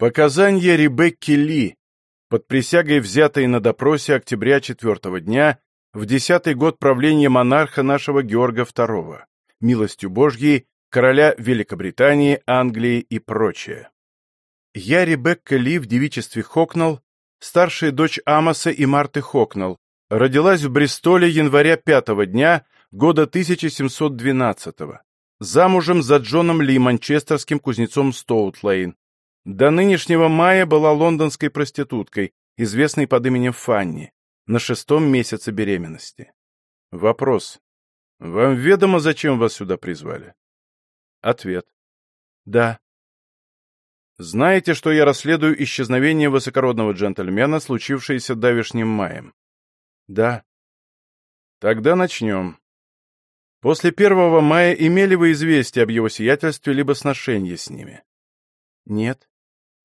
Показания Ребекки Ли, под присягой взятой на допросе октября четвертого дня, в десятый год правления монарха нашего Георга II, милостью Божьей, короля Великобритании, Англии и прочее. Я, Ребекка Ли, в девичестве Хокнелл, старшая дочь Амоса и Марты Хокнелл, родилась в Бристоле января пятого дня года 1712 замужем за Джоном Ли, манчестерским кузнецом Стоутлейн. До нынешнего мая была лондонской проституткой, известной под именем Фанни, на шестом месяце беременности. Вопрос. Вам ведомо, зачем вас сюда призвали? Ответ. Да. Знаете, что я расследую исчезновение высокородного джентльмена, случившееся давешним маем? Да. Тогда начнем. После первого мая имели вы известие об его сиятельстве либо сношение с ними? Нет.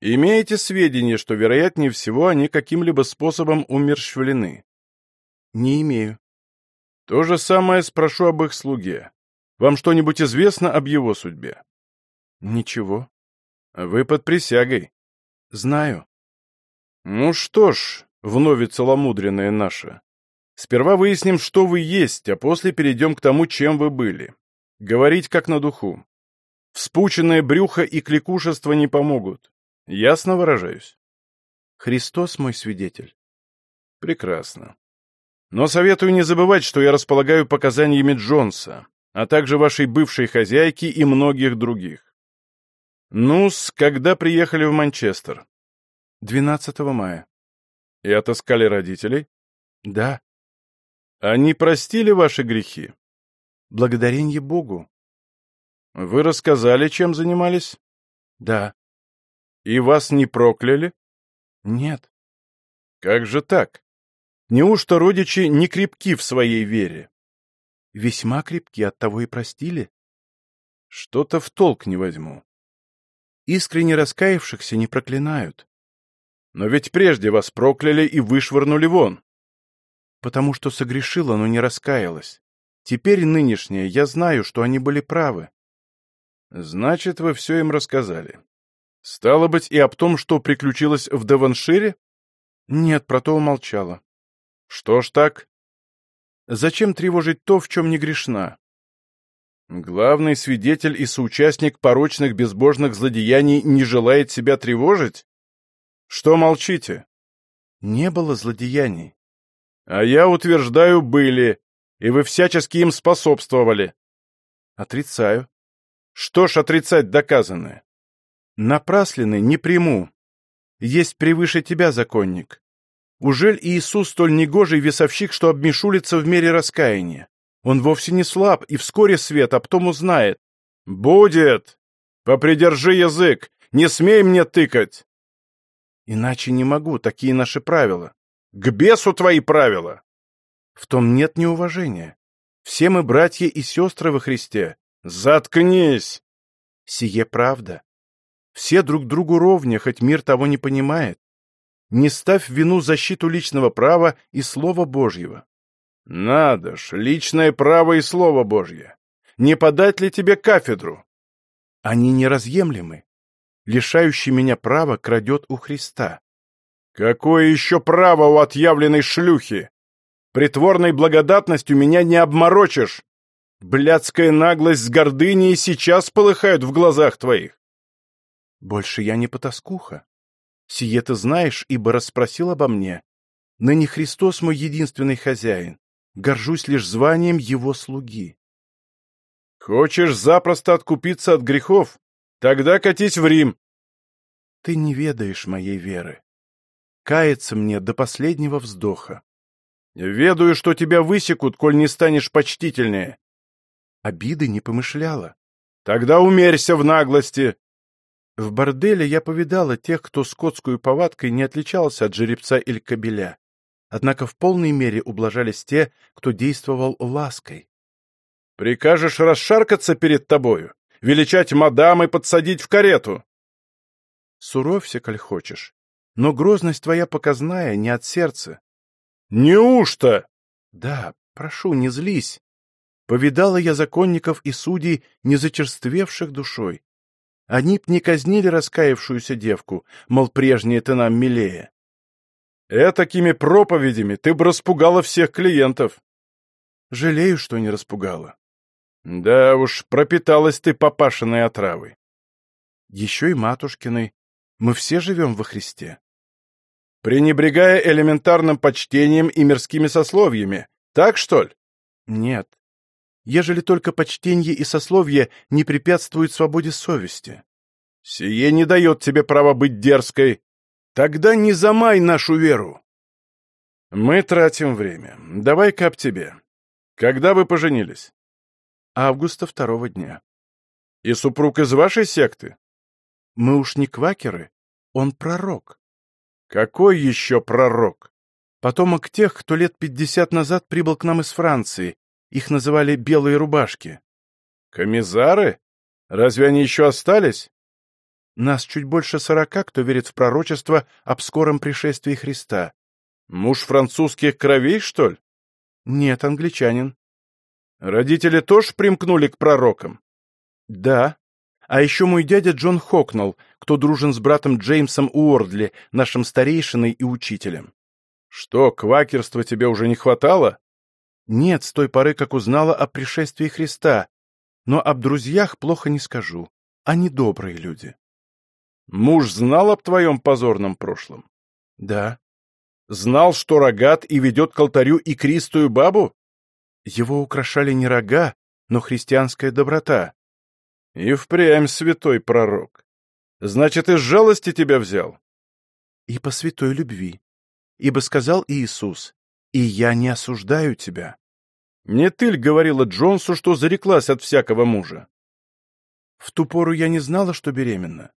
Имеете сведения, что, вероятнее всего, они каким-либо способом умерщвлены? Не имею. То же самое спрошу об их слуге. Вам что-нибудь известно об его судьбе? Ничего. Вы под присягой. Знаю. Ну что ж, вновь целомудренная наша. Сперва выясним, что вы есть, а после перейдем к тому, чем вы были. Говорить как на духу. Вспученное брюхо и кликушество не помогут. Ясно выражаюсь? Христос мой свидетель. Прекрасно. Но советую не забывать, что я располагаю показаниями Джонса, а также вашей бывшей хозяйки и многих других. Ну-с, когда приехали в Манчестер? 12 мая. И отыскали родителей? Да. Они простили ваши грехи? Благодарение Богу. Вы рассказали, чем занимались? Да. И вас не прокляли? Нет. Как же так? Неужто родичи не крепки в своей вере? Весьма крепки, оттого и простили. Что-то в толк не возьму. Искренне раскаявшихся не проклинают. Но ведь прежде вас прокляли и вышвырнули вон. Потому что согрешила, но не раскаялась. Теперь нынешняя, я знаю, что они были правы. Значит, вы все им рассказали. Стало быть, и об том, что приключилось в Деваншире? Нет, про то умолчала. Что ж так? Зачем тревожить то, в чем не грешна? Главный свидетель и соучастник порочных безбожных злодеяний не желает себя тревожить? Что молчите? Не было злодеяний. А я утверждаю, были, и вы всячески им способствовали. Отрицаю. Что ж отрицать доказанное? Напраслины не приму. Есть превыше тебя, законник. Ужель Иисус столь негожий весовщик, что обмешулится в мере раскаяния? Он вовсе не слаб, и вскоре свет, а потом узнает. «Будет! Попридержи язык! Не смей мне тыкать!» «Иначе не могу, такие наши правила». «К бесу твои правила!» «В том нет неуважения. Все мы братья и сестры во Христе». «Заткнись!» «Сие правда. Все друг другу ровня, хоть мир того не понимает. Не ставь в вину защиту личного права и Слова Божьего. Надо ж, личное право и Слово Божье. Не подать ли тебе кафедру? Они неразъемлемы. Лишающий меня права крадет у Христа. Какое еще право у отъявленной шлюхи? Притворной благодатностью меня не обморочишь. Блядская наглость с гордыней сейчас полыхают в глазах твоих. Больше я не потаскуха. Сие ты знаешь, ибо расспросил обо мне. Ныне Христос мой единственный хозяин. Горжусь лишь званием его слуги. Хочешь запросто откупиться от грехов? Тогда катись в Рим. Ты не ведаешь моей веры. Каяться мне до последнего вздоха. Ведаю, что тебя высекут, коль не станешь почтительнее. Обиды не помышляла. Тогда умерься в наглости. В борделе я повидала тех, кто скотскую повадкой не отличался от жеребца или кобеля. Однако в полной мере ублажались те, кто действовал лаской. «Прикажешь расшаркаться перед тобою, величать мадам и подсадить в карету?» «Суровься, коль хочешь, но грозность твоя показная, не от сердца». «Неужто?» «Да, прошу, не злись. Повидала я законников и судей, не зачерствевших душой. Они б не казнили раскаявшуюся девку, мол, прежние ты нам милее. Этакими проповедями ты бы распугала всех клиентов. Жалею, что не распугала. Да уж, пропиталась ты папашиной отравой. Еще и матушкиной. Мы все живем во Христе. Пренебрегая элементарным почтением и мирскими сословиями. Так, что ли? Нет. Ежели только почтение и сословие не препятствуют свободе совести. Сие не дает тебе права быть дерзкой. Тогда не замай нашу веру. Мы тратим время. Давай-ка об тебе. Когда вы поженились? Августа второго дня. И супруг из вашей секты? Мы уж не квакеры. Он пророк. Какой еще пророк? Потомок тех, кто лет пятьдесят назад прибыл к нам из Франции. Их называли «белые рубашки». Комиссары? Разве они еще остались? Нас чуть больше сорока, кто верит в пророчество об скором пришествии Христа. Муж французских кровей, что ли? Нет, англичанин. Родители тоже примкнули к пророкам? Да. А еще мой дядя Джон Хокнелл, кто дружен с братом Джеймсом Уордли, нашим старейшиной и учителем. Что, квакерства тебе уже не хватало? Нет, с той поры, как узнала о пришествии Христа. Но об друзьях плохо не скажу. Они добрые люди. Муж знал об твоем позорном прошлом? Да. Знал, что рогат и ведет к алтарю и кристую бабу? Его украшали не рога, но христианская доброта. И впрямь святой пророк. Значит, из жалости тебя взял? И по святой любви. Ибо сказал Иисус, «И я не осуждаю тебя». Не ты ль говорила Джонсу, что зареклась от всякого мужа? В ту пору я не знала, что беременна.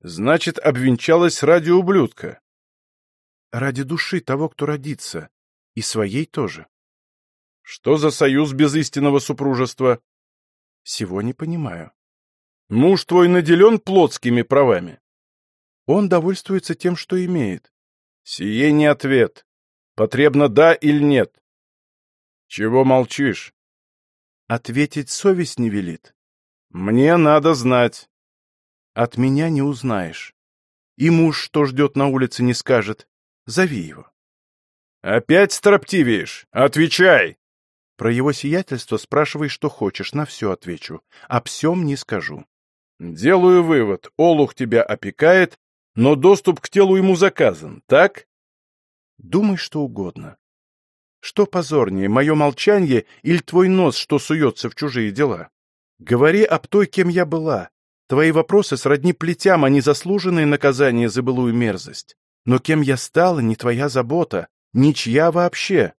Значит, обвенчалась ради ублюдка. Ради души того, кто родится. И своей тоже. Что за союз без истинного супружества? Всего не понимаю. Муж твой наделен плотскими правами? Он довольствуется тем, что имеет. Сие не ответ. Потребно да или нет. Чего молчишь? Ответить совесть не велит. Мне надо знать. От меня не узнаешь. И муж, что ждет на улице, не скажет. Зови его. Опять строптивеешь? Отвечай! Про его сиятельство спрашивай, что хочешь, на все отвечу. О всем не скажу. Делаю вывод. Олух тебя опекает, но доступ к телу ему заказан, так? Думай что угодно. Что позорнее, мое молчание или твой нос, что суется в чужие дела? Говори об той, кем я была, Твои вопросы сродни плетям, а не заслуженные наказания за былую мерзость. Но кем я стала, не твоя забота, ничья вообще.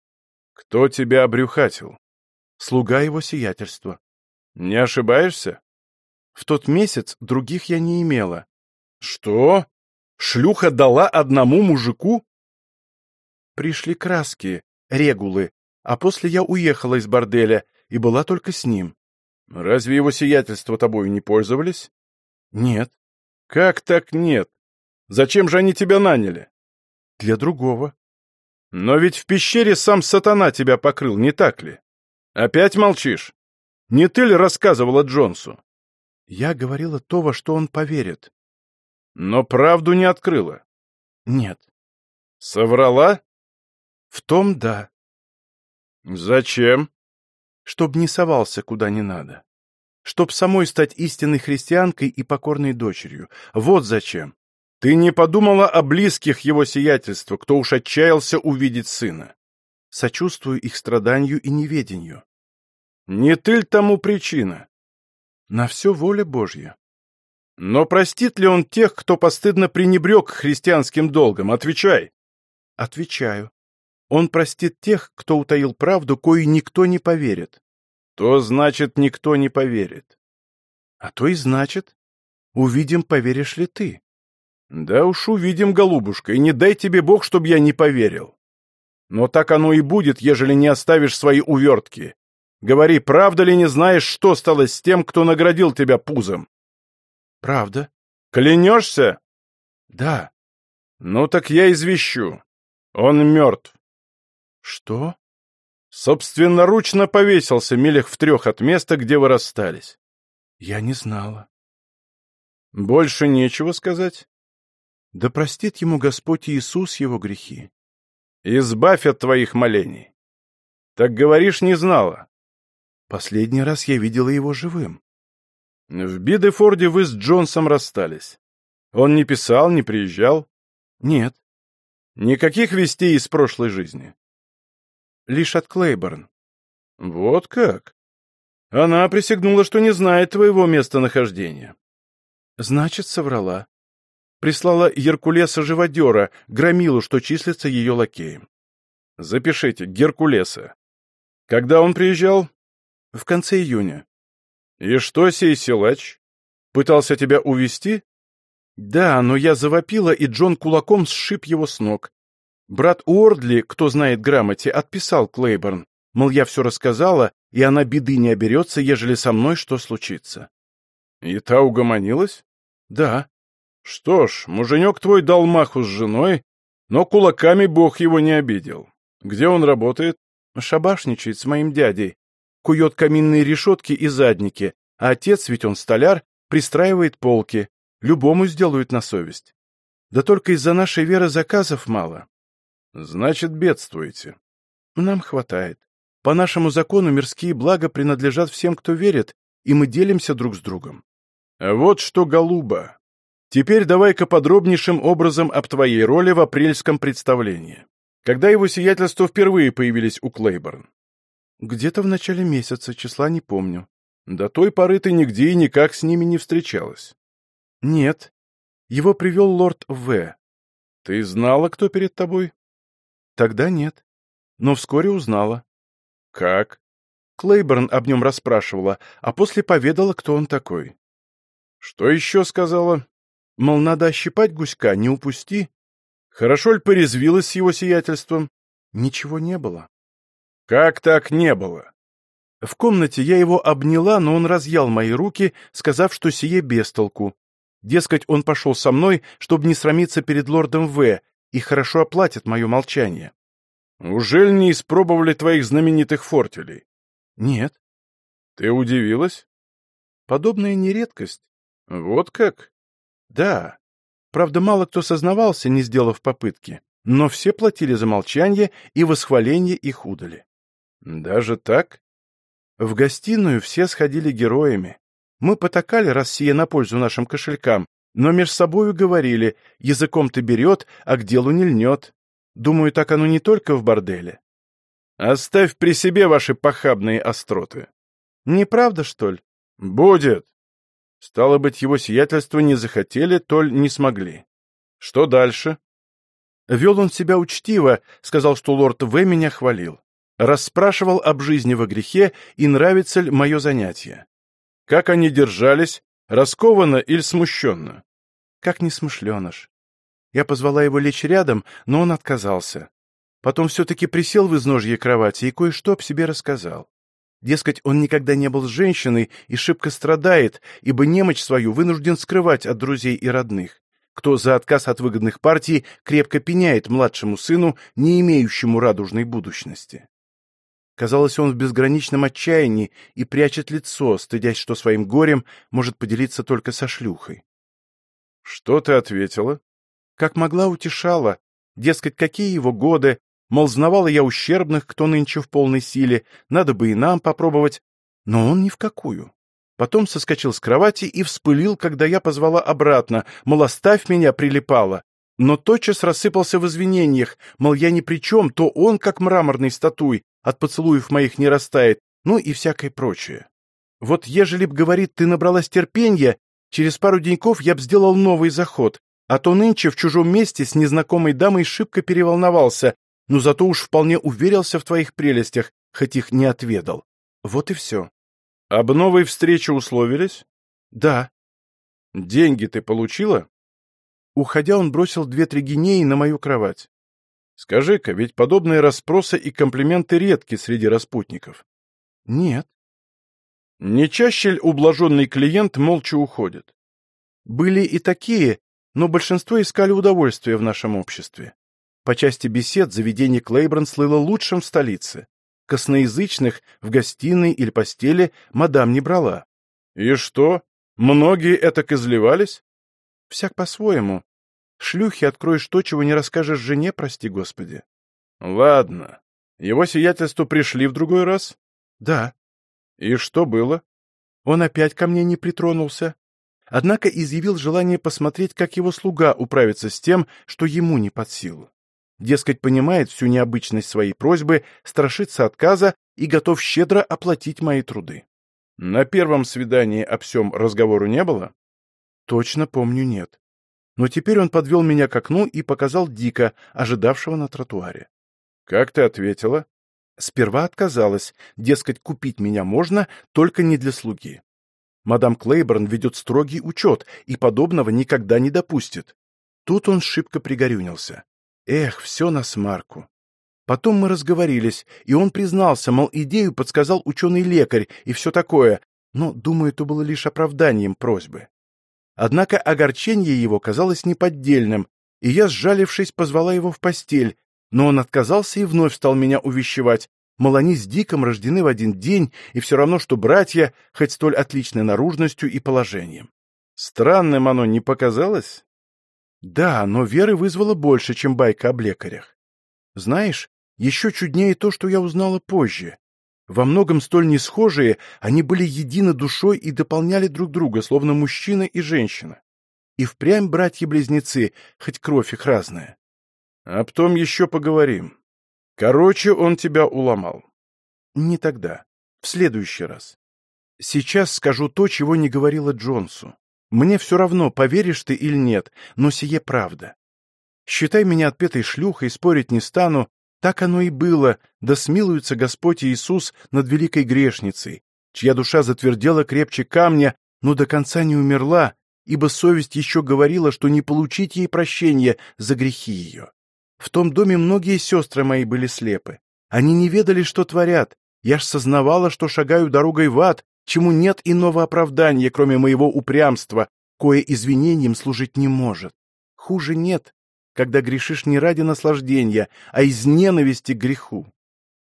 Кто тебя обрюхатил? Слуга его сиятельства. Не ошибаешься? В тот месяц других я не имела. Что? Шлюха дала одному мужику? Пришли краски, регулы, а после я уехала из борделя и была только с ним. Разве его сиятельство тобою не пользовались? Нет. Как так нет? Зачем же они тебя наняли? Для другого. Но ведь в пещере сам сатана тебя покрыл, не так ли? Опять молчишь? Не ты ли рассказывала Джонсу? Я говорила то, во что он поверит. Но правду не открыла? Нет. Соврала? В том да. Зачем? Чтоб не совался куда не надо чтоб самой стать истинной христианкой и покорной дочерью. Вот зачем. Ты не подумала о близких его сиятельства, кто уж отчаялся увидеть сына. Сочувствую их страданию и неведению. Не ты тому причина? На все воля Божья. Но простит ли он тех, кто постыдно пренебрег христианским долгом? Отвечай. Отвечаю. Он простит тех, кто утаил правду, кою никто не поверит то значит, никто не поверит. А то и значит. Увидим, поверишь ли ты. Да уж увидим, голубушка, и не дай тебе Бог, чтоб я не поверил. Но так оно и будет, ежели не оставишь свои увертки. Говори, правда ли не знаешь, что стало с тем, кто наградил тебя пузом? Правда. Клянешься? Да. Ну так я извещу. Он мертв. Что? Собственноручно повесился милях в трех от места, где вы расстались. Я не знала. Больше нечего сказать? Да простит ему Господь Иисус его грехи. Избавь от твоих молений. Так говоришь, не знала. Последний раз я видела его живым. В Бидефорде вы с Джонсом расстались. Он не писал, не приезжал? Нет. Никаких вестей из прошлой жизни? Лишь от Клейборн. Вот как? Она присягнула, что не знает твоего местонахождения. Значит, соврала. Прислала Геркулеса-живодера, громилу, что числится ее лакеем. Запишите, Геркулеса. Когда он приезжал? В конце июня. И что сей силач? Пытался тебя увести? Да, но я завопила, и Джон кулаком сшиб его с ног. Брат Уордли, кто знает грамоте, отписал Клейборн. Мол, я все рассказала, и она беды не оберется, ежели со мной что случится. И та угомонилась? Да. Что ж, муженек твой дал маху с женой, но кулаками бог его не обидел. Где он работает? Шабашничает с моим дядей. Кует каминные решетки и задники, а отец, ведь он столяр, пристраивает полки. Любому сделают на совесть. Да только из-за нашей веры заказов мало. Значит, бедствуете. Нам хватает. По нашему закону мирские блага принадлежат всем, кто верит, и мы делимся друг с другом. Вот что, голуба. Теперь давай-ка подробнейшим образом об твоей роли в апрельском представлении. Когда его сиятельство впервые появились у Клейборн? Где-то в начале месяца, числа не помню. До той поры ты нигде и никак с ними не встречалась. Нет. Его привел лорд В. Ты знала, кто перед тобой? Тогда нет. Но вскоре узнала. Как? Клейборн об нем расспрашивала, а после поведала, кто он такой. Что еще сказала? Мол, надо ощипать гуська, не упусти. Хорошо ли порезвилась с его сиятельством? Ничего не было. Как так не было? В комнате я его обняла, но он разъял мои руки, сказав, что сие бестолку. Дескать, он пошел со мной, чтобы не срамиться перед лордом В, и хорошо оплатит мое молчание. Ужель не испробовали твоих знаменитых фортелей? Нет. Ты удивилась? Подобная не редкость. Вот как? Да. Правда, мало кто сознавался, не сделав попытки, но все платили за молчание и восхваление их удали. Даже так? В гостиную все сходили героями. Мы потакали, раз сие на пользу нашим кошелькам, но меж собою говорили, языком-то берет, а к делу не льнет. Думаю, так оно не только в борделе. Оставь при себе ваши похабные остроты. Неправда, что ли? Будет. Стало быть, его сиятельство не захотели, толь не смогли. Что дальше? Вел он себя учтиво, сказал, что лорд В. меня хвалил. Расспрашивал об жизни во грехе и нравится ли мое занятие. Как они держались, раскованно или смущенно? Как несмышленыш. Я позвала его лечь рядом, но он отказался. Потом все-таки присел в изножье кровати и кое-что об себе рассказал. Дескать, он никогда не был с женщиной и шибко страдает, ибо немощь свою вынужден скрывать от друзей и родных, кто за отказ от выгодных партий крепко пеняет младшему сыну, не имеющему радужной будущности. Казалось, он в безграничном отчаянии и прячет лицо, стыдясь, что своим горем может поделиться только со шлюхой. — Что ты ответила? Как могла, утешала. Дескать, какие его годы, мол, знавала я ущербных, кто нынче в полной силе, надо бы и нам попробовать. Но он ни в какую. Потом соскочил с кровати и вспылил, когда я позвала обратно, мол, оставь меня, прилипала. Но тотчас рассыпался в извинениях, мол, я ни при чем, то он, как мраморный статуй, от поцелуев моих не растает, ну и всякое прочее. Вот ежели б, говорит, ты набралась терпенья, через пару деньков я б сделал новый заход, а то нынче в чужом месте с незнакомой дамой шибко переволновался, но зато уж вполне уверился в твоих прелестях, хоть их не отведал. Вот и все. Об новой встрече условились? Да. Деньги ты получила? Уходя, он бросил две-три гинеи на мою кровать. Скажи-ка, ведь подобные расспросы и комплименты редки среди распутников. Нет. Не чаще ли ублаженный клиент молча уходит? Были и такие, но большинство искали удовольствия в нашем обществе. По части бесед заведение Клейборн слыло лучшим в столице. Косноязычных в гостиной или постели мадам не брала. И что? Многие этак изливались? Всяк по-своему. Шлюхи откроешь то, чего не расскажешь жене, прости господи. Ладно. Его сиятельство пришли в другой раз? Да. И что было? Он опять ко мне не притронулся. Однако изъявил желание посмотреть, как его слуга управится с тем, что ему не под силу. Дескать, понимает всю необычность своей просьбы, страшится отказа и готов щедро оплатить мои труды. На первом свидании об всем разговору не было? Точно помню, нет. Но теперь он подвел меня к окну и показал Дика, ожидавшего на тротуаре. Как ты ответила? Сперва отказалась, дескать, купить меня можно, только не для слуги. Мадам Клейборн ведет строгий учет и подобного никогда не допустит. Тут он шибко пригорюнился. Эх, все на смарку. Потом мы разговорились, и он признался, мол, идею подсказал ученый-лекарь и все такое, но, думаю, это было лишь оправданием просьбы. Однако огорчение его казалось неподдельным, и я, сжалившись, позвала его в постель, но он отказался и вновь стал меня увещевать, мол, они с Диком рождены в один день, и все равно, что братья, хоть столь отличной наружностью и положением. Странным оно не показалось? Да, но веры вызвало больше, чем байка об лекарях. Знаешь, еще чуднее то, что я узнала позже. Во многом столь несхожие, они были едины душой и дополняли друг друга, словно мужчина и женщина. И впрямь братья-близнецы, хоть кровь их разная. А потом еще поговорим. Короче, он тебя уломал. Не тогда. В следующий раз. Сейчас скажу то, чего не говорила Джонсу. Мне все равно, поверишь ты или нет, но сие правда. Считай меня отпетой шлюхой, спорить не стану. Так оно и было, да смилуется Господь Иисус над великой грешницей, чья душа затвердела крепче камня, но до конца не умерла, ибо совесть еще говорила, что не получить ей прощения за грехи ее. В том доме многие сестры мои были слепы. Они не ведали, что творят. Я ж сознавала, что шагаю дорогой в ад, чему нет иного оправдания, кроме моего упрямства, кое извинением служить не может. Хуже нет, когда грешишь не ради наслаждения, а из ненависти к греху.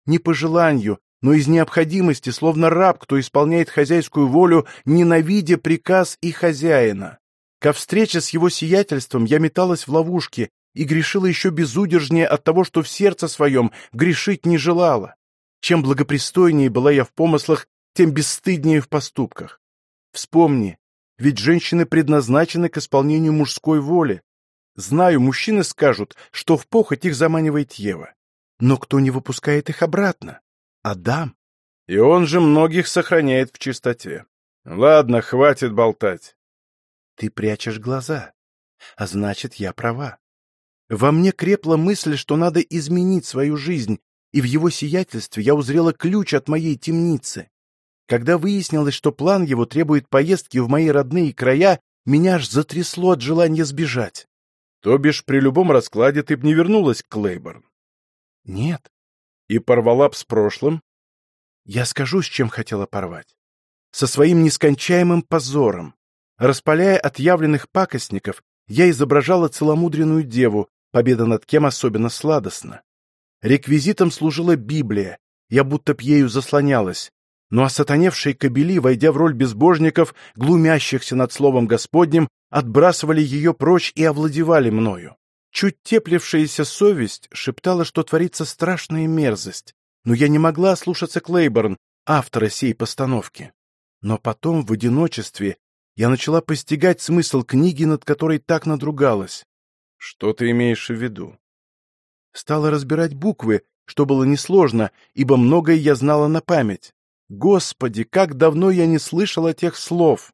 Не по желанию, но из необходимости, словно раб, кто исполняет хозяйскую волю, ненавидя приказ и хозяина. Ко встрече с его сиятельством я металась в ловушке, и грешила еще безудержнее от того, что в сердце своем грешить не желала. Чем благопристойнее была я в помыслах, тем бесстыднее в поступках. Вспомни, ведь женщины предназначены к исполнению мужской воли. Знаю, мужчины скажут, что в похоть их заманивает Ева. Но кто не выпускает их обратно? Адам. И он же многих сохраняет в чистоте. Ладно, хватит болтать. Ты прячешь глаза. А значит, я права. Во мне крепла мысль, что надо изменить свою жизнь, и в его сиятельстве я узрела ключ от моей темницы. Когда выяснилось, что план его требует поездки в мои родные края, меня аж затрясло от желания сбежать. То бишь, при любом раскладе ты б не вернулась к Клейборн? Нет. И порвала б с прошлым? Я скажу, с чем хотела порвать. Со своим нескончаемым позором. Распаляя отъявленных пакостников, я изображала целомудренную деву, победа над кем особенно сладостна. Реквизитом служила Библия, я будто б ею заслонялась, но осатаневшие кобели, войдя в роль безбожников, глумящихся над словом Господним, отбрасывали ее прочь и овладевали мною. Чуть теплившаяся совесть шептала, что творится страшная мерзость, но я не могла слушаться Клейборн, автора сей постановки. Но потом, в одиночестве, я начала постигать смысл книги, над которой так надругалась. Что ты имеешь в виду? Стала разбирать буквы, что было несложно, ибо многое я знала на память. Господи, как давно я не слышала тех слов!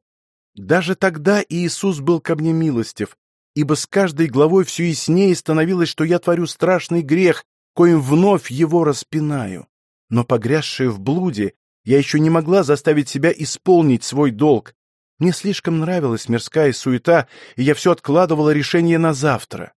Даже тогда Иисус был ко мне милостив, ибо с каждой главой все яснее становилось, что я творю страшный грех, коим вновь его распинаю. Но погрязшая в блуде, я еще не могла заставить себя исполнить свой долг, мне слишком нравилась мирская суета, и я все откладывала решение на завтра.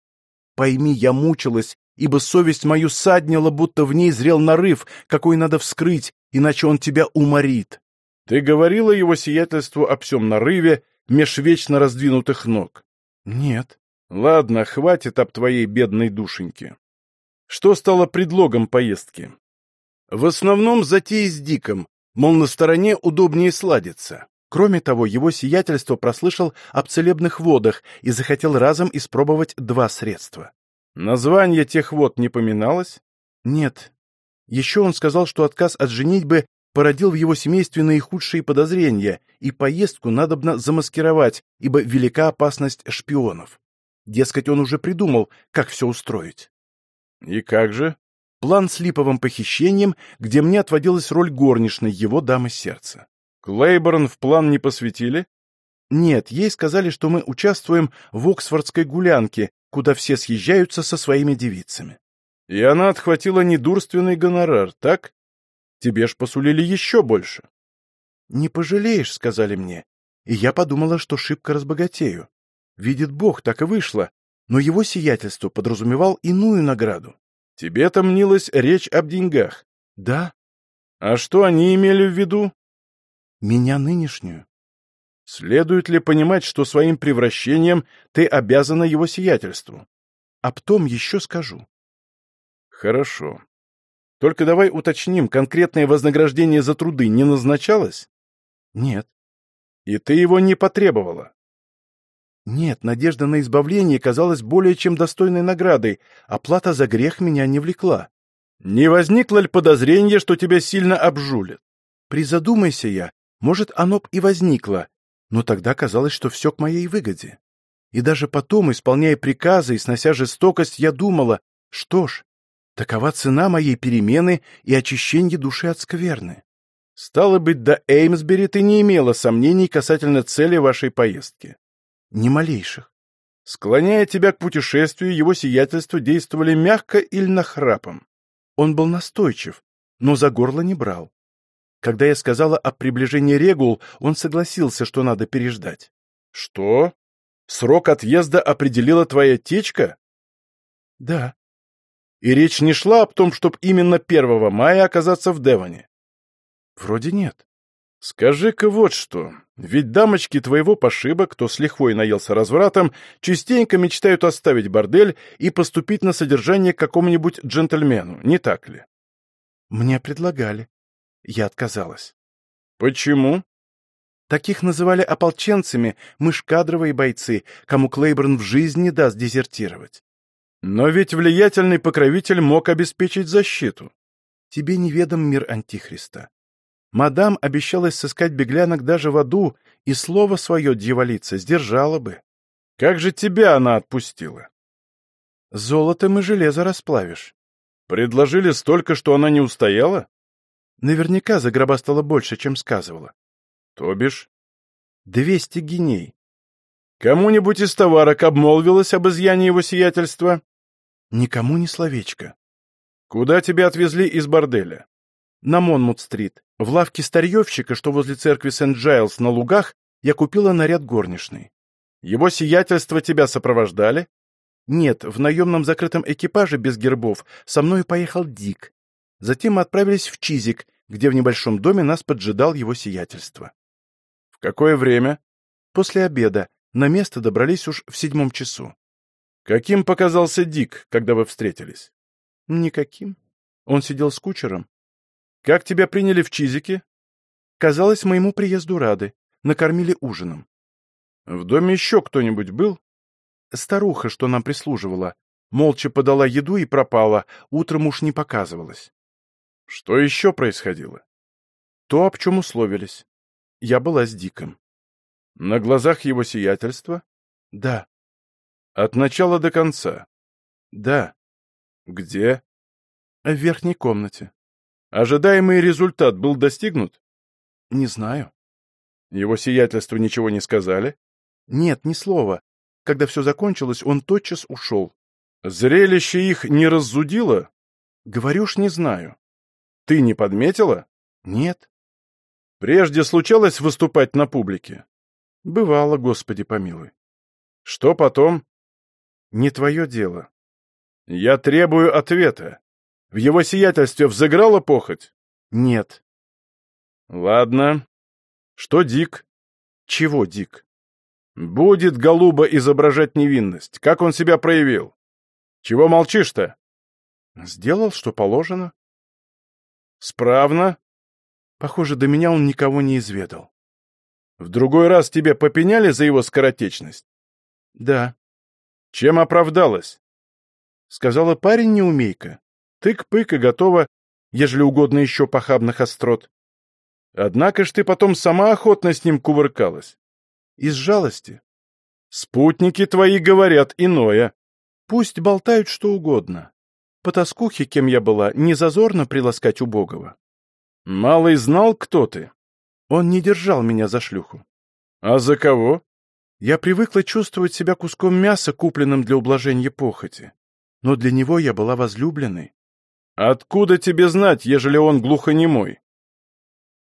Пойми, я мучилась, ибо совесть мою саднила, будто в ней зрел нарыв, какой надо вскрыть, иначе он тебя уморит. Ты говорила его сиятельству о всем нарыве меж вечно раздвинутых ног? Нет. Ладно, хватит об твоей бедной душеньке. Что стало предлогом поездки? В основном затея с Диком, мол, на стороне удобнее сладиться. Кроме того, его сиятельство прослышал об целебных водах и захотел разом испробовать два средства. Название тех вод не поминалось? Нет. Еще он сказал, что отказ от женитьбы породил в его семействе наихудшие подозрения, и поездку надобно замаскировать, ибо велика опасность шпионов. Дескать, он уже придумал, как все устроить. И как же? План с липовым похищением, где мне отводилась роль горничной его дамы сердца. Клейборн в план не посвятили? Нет, ей сказали, что мы участвуем в Оксфордской гулянке, куда все съезжаются со своими девицами. И она отхватила недурственный гонорар, так? Тебе ж посулили еще больше. Не пожалеешь, сказали мне. И я подумала, что шибко разбогатею. Видит Бог, так и вышло. Но его сиятельство подразумевал иную награду. Тебе-то мнилась речь об деньгах. Да. А что они имели в виду? Меня нынешнюю. Следует ли понимать, что своим превращением ты обязана его сиятельству? Об том еще скажу. Хорошо. Только давай уточним, конкретное вознаграждение за труды не назначалось? Нет. И ты его не потребовала? Нет, надежда на избавление казалась более чем достойной наградой, оплата за грех меня не влекла. Не возникло ли подозрение, что тебя сильно обжулят? Призадумайся я, может, оно б и возникло, но тогда казалось, что все к моей выгоде. И даже потом, исполняя приказы и снося жестокость, я думала, что ж, такова цена моей перемены и очищения души от скверны. Стало быть, до Эймсбери ты не имела сомнений касательно цели вашей поездки. Ни малейших. Склоняя тебя к путешествию, его сиятельство действовали мягко или нахрапом. Он был настойчив, но за горло не брал. Когда я сказала о приближении регул, он согласился, что надо переждать. Что? Срок отъезда определила твоя течка? Да. И речь не шла об том, чтобы именно 1 мая оказаться в Девоне? Вроде нет. Скажи-ка вот что. Ведь дамочки твоего пошиба, кто с лихвой наелся развратом, частенько мечтают оставить бордель и поступить на содержание к какому-нибудь джентльмену, не так ли? Мне предлагали. Я отказалась. Почему? Таких называли ополченцами, мышкадровые бойцы, кому Клейборн в жизни даст дезертировать. Но ведь влиятельный покровитель мог обеспечить защиту. Тебе неведом мир Антихриста. Мадам обещалась сыскать беглянок даже в аду, и слово свое дьяволица сдержала бы. Как же тебя она отпустила? Золотом и железо расплавишь. Предложили столько, что она не устояла? Наверняка загробастала больше, чем сказывала. То бишь? Двести геней. Кому-нибудь из товарок обмолвилась об изъяне его сиятельства? Никому ни словечка. Куда тебя отвезли из борделя? На Монмут-стрит. В лавке старьевщика, что возле церкви Сент-Джайлс на лугах, я купила наряд горничной. Его сиятельство тебя сопровождали? Нет, в наемном закрытом экипаже без гербов со мной поехал Дик. Затем мы отправились в Чизик, где в небольшом доме нас поджидал его сиятельство. В какое время? После обеда. На место добрались уж в седьмом часу. Каким показался Дик, когда вы встретились? Никаким. Он сидел с кучером. Как тебя приняли в Чизике? Казалось, моему приезду рады. Накормили ужином. В доме еще кто-нибудь был? Старуха, что нам прислуживала. Молча подала еду и пропала, утром уж не показывалась. Что еще происходило? То, об чем условились. Я была с Диком. На глазах его сиятельства? Да. От начала до конца? Да. Где? В верхней комнате. Ожидаемый результат был достигнут? Не знаю. Его сиятельству ничего не сказали? Нет, ни слова. Когда все закончилось, он тотчас ушел. Зрелище их не раззудило? Говорю ж, не знаю. Ты не подметила? Нет. Прежде случалось выступать на публике? Бывало, Господи помилуй. Что потом? Не твое дело. Я требую ответа. В его сиятельстве взыграла похоть? Нет. Ладно. Что Дик? Чего Дик? Будет голуба изображать невинность. Как он себя проявил? Чего молчишь-то? Сделал, что положено. Справно? Похоже, до меня он никого не изведал. В другой раз тебе попеняли за его скоротечность? Да. Чем оправдалась? Сказала парень неумейка. Тык-пык и готово, ежели угодно еще похабных острот. Однако ж ты потом сама охотно с ним кувыркалась. Из жалости. Спутники твои говорят иное. Пусть болтают что угодно. По тоскухе, кем я была, не зазорно приласкать убогого. Малый знал, кто ты. Он не держал меня за шлюху. А за кого? Я привыкла чувствовать себя куском мяса, купленным для ублажения похоти. Но для него я была возлюбленной. Откуда тебе знать, ежели он глухонемой?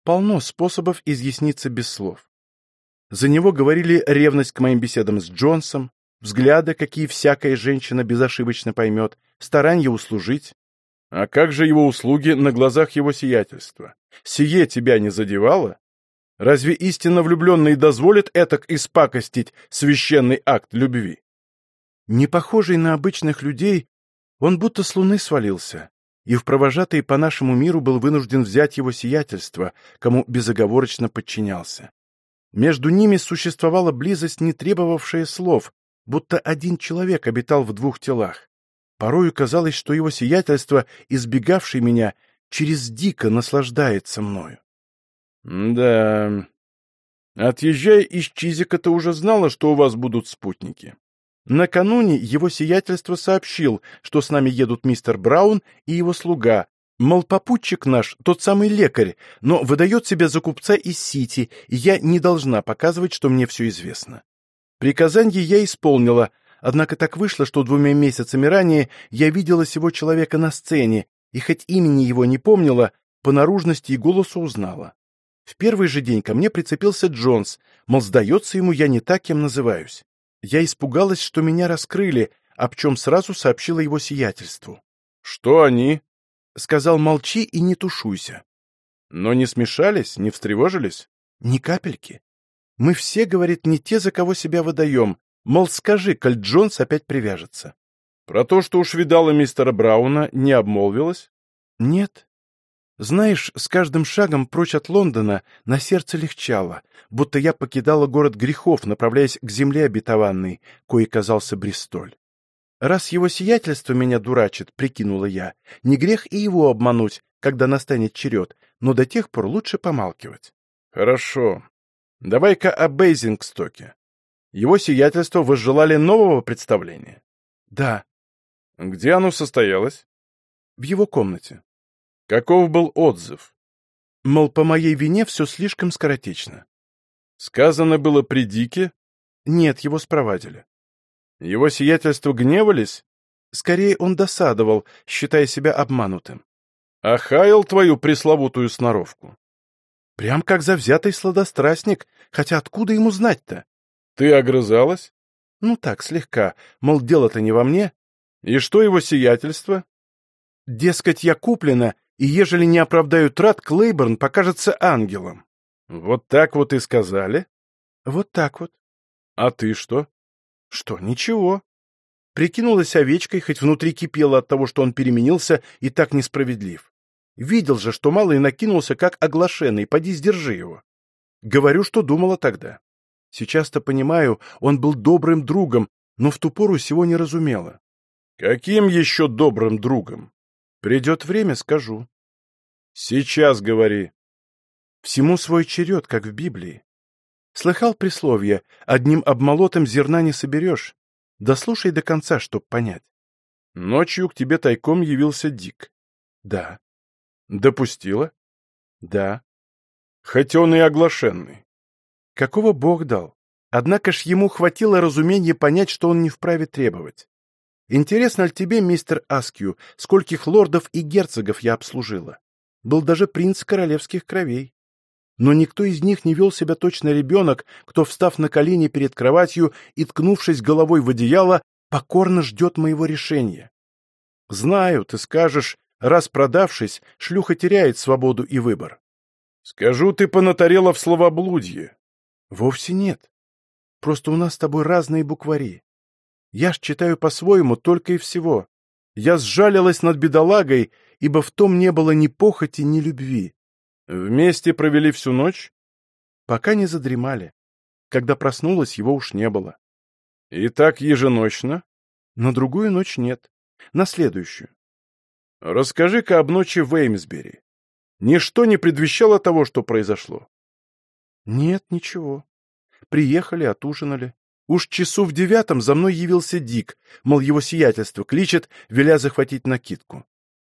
Полно способов изъясниться без слов. За него говорили ревность к моим беседам с Джонсом, взгляды, какие всякая женщина безошибочно поймет, старание услужить. А как же его услуги на глазах его сиятельства? Сие тебя не задевало? Разве истинно влюбленный дозволит этак испакостить священный акт любви? Не похожий на обычных людей, он будто с луны свалился, и в провожатые по нашему миру был вынужден взять его сиятельство, кому безоговорочно подчинялся. Между ними существовала близость, не требовавшая слов, будто один человек обитал в двух телах. Порою казалось, что его сиятельство, избегавший меня, через дико наслаждается мною. Да. Отъезжая из Чизика, ты уже знала, что у вас будут спутники. Накануне его сиятельство сообщил, что с нами едут мистер Браун и его слуга, мол, попутчик наш, тот самый лекарь, но выдает себя за купца из Сити, и я не должна показывать, что мне все известно. Приказание я исполнила, однако так вышло, что двумя месяцами ранее я видела сего человека на сцене, и хоть имени его не помнила, по наружности и голосу узнала. В первый же день ко мне прицепился Джонс, мол, сдается ему, я не так, кем называюсь. Я испугалась, что меня раскрыли, об чем сразу сообщила его сиятельству. «Что они?» Сказал, молчи и не тушуйся. «Но не смешались, не встревожились?» «Ни капельки. Мы все, говорит, не те, за кого себя выдаем. Мол, скажи, коль Джонс опять привяжется». «Про то, что уж видала мистера Брауна, не обмолвилась?» «Нет. Знаешь, с каждым шагом прочь от Лондона на сердце легчало, будто я покидала город грехов, направляясь к земле обетованной, кое казался Бристоль. Раз его сиятельство меня дурачит, прикинула я, не грех и его обмануть, когда настанет черед, но до тех пор лучше помалкивать. Хорошо. Давай-ка о Бейзингстоке. Его сиятельство возжелали нового представления? Да. Где оно состоялось? В его комнате. Каков был отзыв? Мол, по моей вине все слишком скоротечно. Сказано было при Дике? Нет, его спровадили. Его сиятельство гневались? Скорее, он досадовал, считая себя обманутым. А хаял твою пресловутую сноровку? Прям как завзятый сладострастник, хотя откуда ему знать-то? Ты огрызалась? Ну так, слегка, мол, дело-то не во мне. И что его сиятельство? Дескать, я куплена, и ежели не оправдаю трат, Клейборн покажется ангелом. Вот так вот и сказали? Вот так вот. А ты что? Что, ничего. Прикинулась овечкой, хоть внутри кипела от того, что он переменился и так несправедлив. Видел же, что малый накинулся, как оглашенный, поди сдержи его. Говорю, что думала тогда. Сейчас-то понимаю, он был добрым другом, но в ту пору всего не разумела. Каким еще добрым другом? Придет время, скажу. Сейчас говори. Всему свой черед, как в Библии. Слыхал присловие «одним обмолотом зерна не соберешь». Дослушай до конца, чтоб понять. Ночью к тебе тайком явился Дик. Да. Допустила? Да. Хоть он и оглашенный. Какого Бог дал? Однако ж ему хватило разумения понять, что он не вправе требовать. Интересно ли тебе, мистер Аскью, скольких лордов и герцогов я обслужила? Был даже принц королевских кровей. Но никто из них не вел себя точно ребенок, кто, встав на колени перед кроватью и ткнувшись головой в одеяло, покорно ждет моего решения. Знаю, ты скажешь, раз продавшись, шлюха теряет свободу и выбор. Скажу, ты понатарела в словоблудье. Вовсе нет. Просто у нас с тобой разные буквари. Я ж читаю по-своему только и всего. Я сжалилась над бедолагой, ибо в том не было ни похоти, ни любви. Вместе провели всю ночь? Пока не задремали. Когда проснулась, его уж не было. И так еженочно? На другую ночь нет. На следующую. Расскажи-ка об ночи в Эймсбери. Ничто не предвещало того, что произошло. Нет, ничего. Приехали, отужинали. Уж часу в девятом за мной явился Дик, мол, его сиятельство кличет, веля захватить накидку.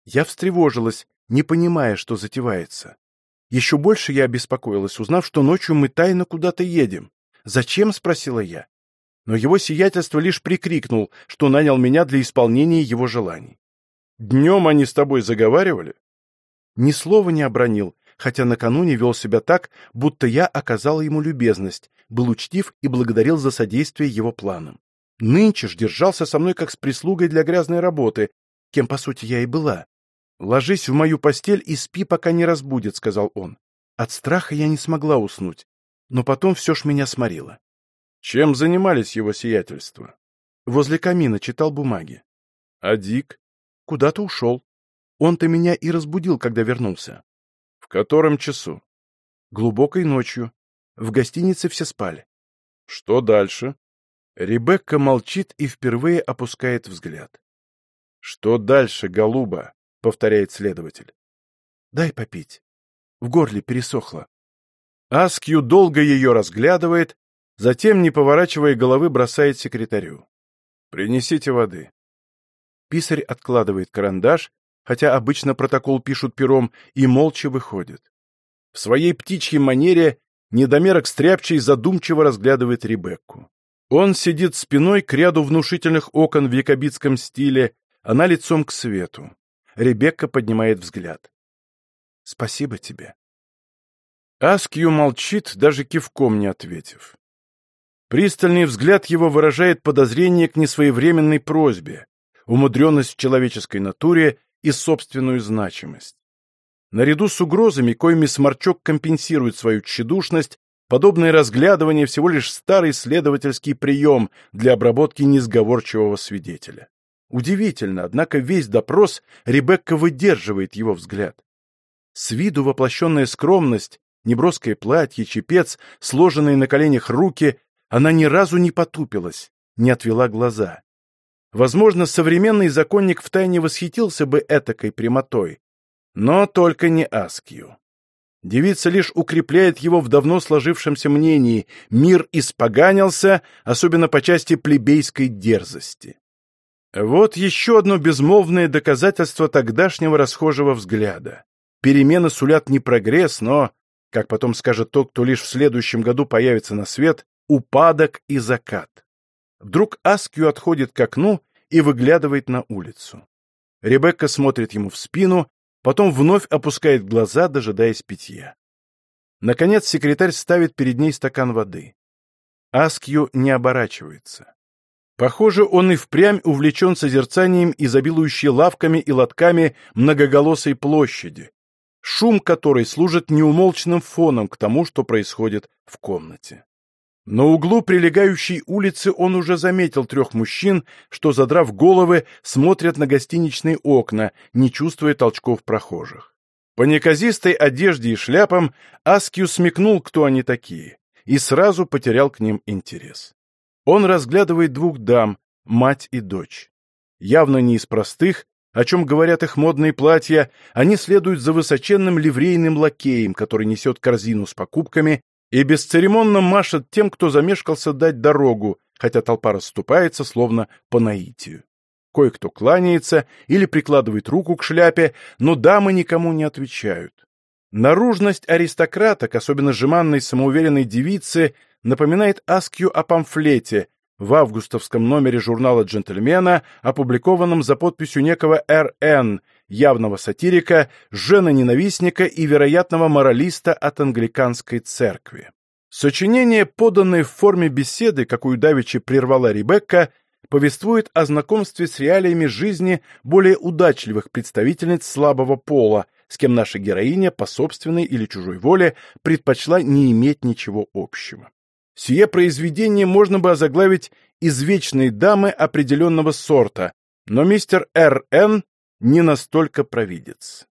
Я встревожилась, не понимая, что затевается. Еще больше я обеспокоилась, узнав, что ночью мы тайно куда-то едем. «Зачем?» — спросила я. Но его сиятельство лишь прикрикнул, что нанял меня для исполнения его желаний. «Днем они с тобой заговаривали?» Ни слова не обронил, хотя накануне вел себя так, будто я оказала ему любезность, был учтив и благодарил за содействие его планам. Нынче ж держался со мной как с прислугой для грязной работы, кем, по сути, я и была. «Ложись в мою постель и спи, пока не разбудит», — сказал он. От страха я не смогла уснуть, но потом все ж меня сморило. Чем занимались его сиятельства? Возле камина читал бумаги. А Дик? Куда-то ушел. Он-то меня и разбудил, когда вернулся. В котором часу? Глубокой ночью. В гостинице все спали. Что дальше? Ребекка молчит и впервые опускает взгляд. Что дальше, голуба? Повторяет следователь. Дай попить. В горле пересохло. Аскью долго ее разглядывает, затем, не поворачивая головы, бросает секретарю. «Принесите воды». Писарь откладывает карандаш, хотя обычно протокол пишут пером, и молча выходит. В своей птичьей манере недомерок стряпчий задумчиво разглядывает Ребекку. Он сидит спиной к ряду внушительных окон в якобитском стиле, она лицом к свету. Ребекка поднимает взгляд. «Спасибо тебе». Аскью молчит, даже кивком не ответив. Пристальный взгляд его выражает подозрение к несвоевременной просьбе, умудренность в человеческой натуре и собственную значимость. Наряду с угрозами, коими сморчок компенсирует свою тщедушность, подобное разглядывание всего лишь старый следовательский прием для обработки несговорчивого свидетеля. Удивительно, однако весь допрос Ребекка выдерживает его взгляд. С виду воплощенная скромность, неброское платье, чепец, сложенные на коленях руки, она ни разу не потупилась, не отвела глаза. Возможно, современный законник втайне восхитился бы этакой прямотой, но только не Аскью. Девица лишь укрепляет его в давно сложившемся мнении «мир испоганился», особенно по части плебейской дерзости. Вот еще одно безмолвное доказательство тогдашнего расхожего взгляда. Перемены сулят не прогресс, но, как потом скажет тот, кто лишь в следующем году появится на свет, упадок и закат. Вдруг Аскью отходит к окну и выглядывает на улицу. Ребекка смотрит ему в спину, потом вновь опускает глаза, дожидаясь питья. Наконец секретарь ставит перед ней стакан воды. Аскью не оборачивается. Похоже, он и впрямь увлечен созерцанием изобилующей лавками и лотками многоголосой площади, шум которой служит неумолчным фоном к тому, что происходит в комнате. На углу прилегающей улицы он уже заметил трех мужчин, что, задрав головы, смотрят на гостиничные окна, не чувствуя толчков прохожих. По неказистой одежде и шляпам Аскью смекнул, кто они такие, и сразу потерял к ним интерес. Он разглядывает двух дам, мать и дочь. Явно не из простых, о чем говорят их модные платья, они следуют за высоченным ливрейным лакеем, который несет корзину с покупками и бесцеремонно машет тем, кто замешкался дать дорогу, хотя толпа расступается, словно по наитию. Кое-кто кланяется или прикладывает руку к шляпе, но дамы никому не отвечают. Наружность аристократок, особенно жеманной самоуверенной девицы, напоминает Аскью о памфлете в августовском номере журнала «Джентльмена», опубликованном за подписью некого Р.Н., явного сатирика, жена-ненавистника и вероятного моралиста от англиканской церкви. Сочинение, поданное в форме беседы, какую давеча прервала Ребекка, повествует о знакомстве с реалиями жизни более удачливых представительниц слабого пола, с кем наша героиня по собственной или чужой воле предпочла не иметь ничего общего. Сие произведение можно бы озаглавить «Извечные дамы определенного сорта», но мистер Р.Н. не настолько провидец.